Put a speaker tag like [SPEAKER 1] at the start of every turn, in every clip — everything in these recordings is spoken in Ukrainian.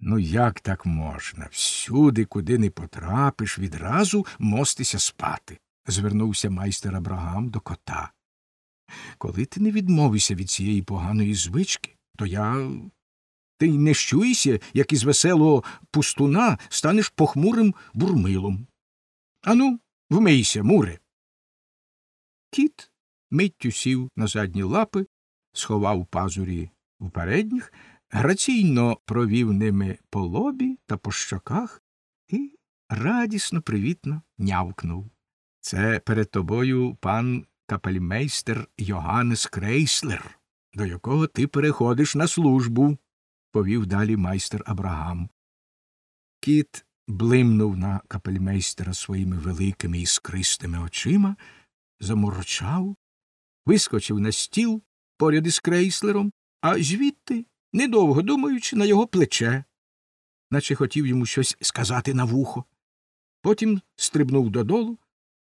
[SPEAKER 1] Ну, як так можна? Всюди, куди не потрапиш, відразу мостися спати, звернувся майстер Абрагам до кота. Коли ти не відмовишся від цієї поганої звички, то я. Ти не щуйся, як із веселого пустуна станеш похмурим бурмилом. Ану, вмийся, муре. Кіт миттю сів на задні лапи, сховав пазурі в передніх, граційно провів ними по лобі та по щоках і радісно привітно нявкнув. Це перед тобою пан капельмейстер Йоганнес Крейслер, до якого ти переходиш на службу, повів далі майстер Абрагам. Кіт блимнув на капельмейстера своїми великими іскристими очима, заморочав, вискочив на стіл поряд із крейслером, а звідти, недовго думаючи, на його плече, наче хотів йому щось сказати на вухо. Потім стрибнув додолу,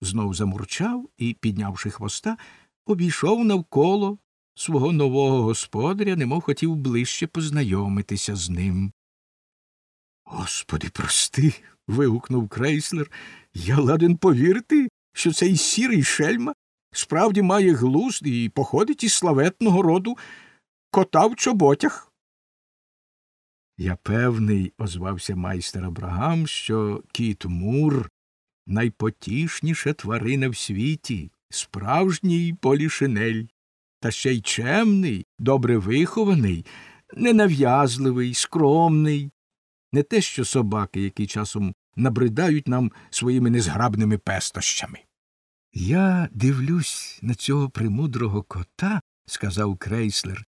[SPEAKER 1] знов замурчав і, піднявши хвоста, обійшов навколо свого нового господаря, немов хотів ближче познайомитися з ним. Господи, прости. вигукнув крейслер. Я ладен повірити, що цей сірий шельма справді має глузд і походить із славетного роду кота в чоботях. Я певний, озвався майстер Абрагам, що кіт Мур найпотішніша тварина в світі, справжній полішинель, та ще й чемний, добре вихований, ненав'язливий, скромний, не те що собаки, які часом набридають нам своїми незграбними пестощами. Я дивлюсь на цього премудрого кота, сказав крейслер,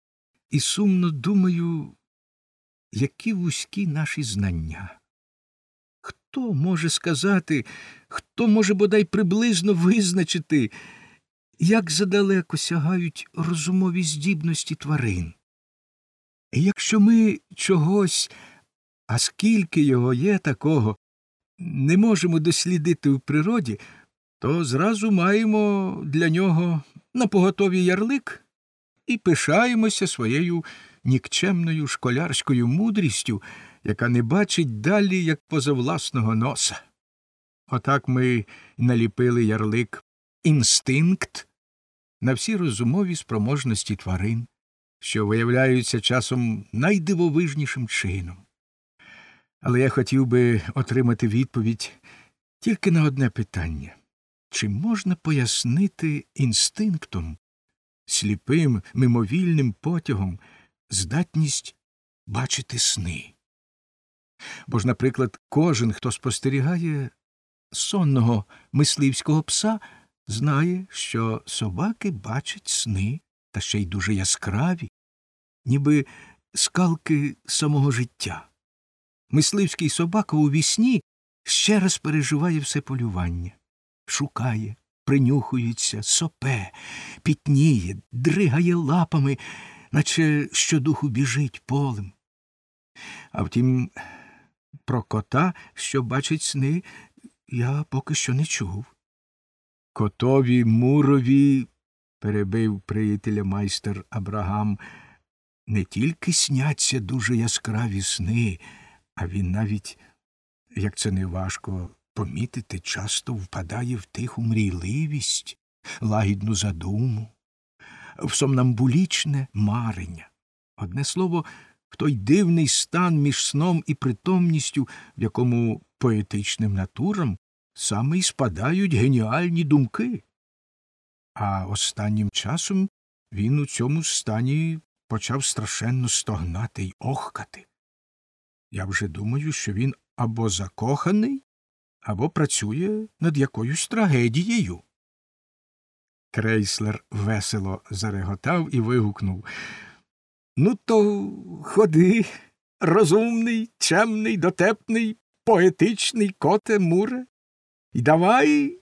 [SPEAKER 1] і сумно думаю, які вузькі наші знання. Хто може сказати, хто може бодай приблизно визначити, як задалеко сягають розумові здібності тварин? І якщо ми чогось, а скільки його є такого, не можемо дослідити в природі, то зразу маємо для нього напоготові ярлик і пишаємося своєю нікчемною школярською мудрістю, яка не бачить далі, як поза власного носа. Отак ми наліпили ярлик інстинкт на всі розумові спроможності тварин, що виявляються часом найдивовижнішим чином. Але я хотів би отримати відповідь тільки на одне питання чи можна пояснити інстинктом, сліпим, мимовільним потягом здатність бачити сни? Бо ж, наприклад, кожен, хто спостерігає сонного мисливського пса, знає, що собаки бачать сни, та ще й дуже яскраві, ніби скалки самого життя. Мисливський собака у вісні ще раз переживає все полювання, шукає, принюхується, сопе, пітніє, дригає лапами, наче щодуху біжить полем. А втім, про кота, що бачить сни, я поки що не чув. Котові мурові, перебив приятеля майстер Абрагам, не тільки сняться дуже яскраві сни, а він навіть, як це не важко помітити, часто впадає в тиху мрійливість, лагідну задуму, в сомнамбулічне марення. Одне слово, в той дивний стан між сном і притомністю, в якому поетичним натурам саме й спадають геніальні думки. А останнім часом він у цьому стані почав страшенно стогнати й охкати. Я вже думаю, що він або закоханий, або працює над якоюсь трагедією. Крейслер весело зареготав і вигукнув Ну, то ходи, розумний, чемний, дотепний, поетичний коте Муре, і давай